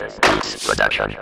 Beats Production.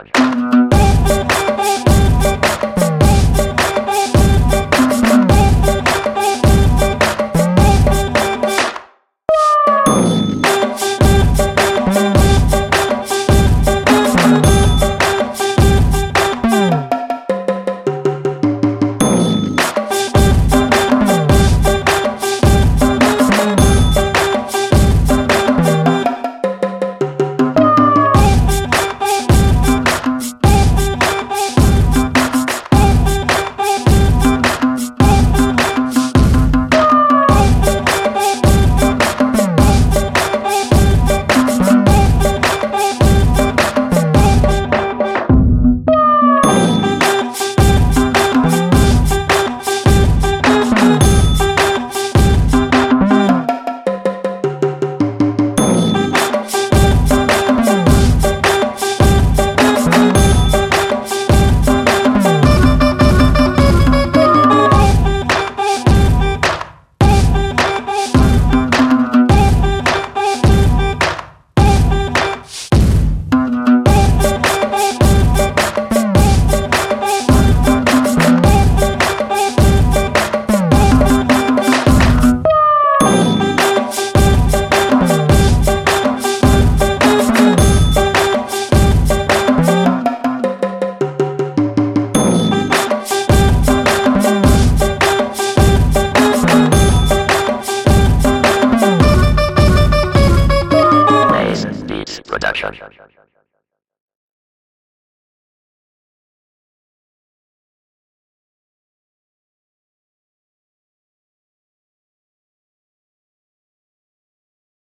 飘飘飘飘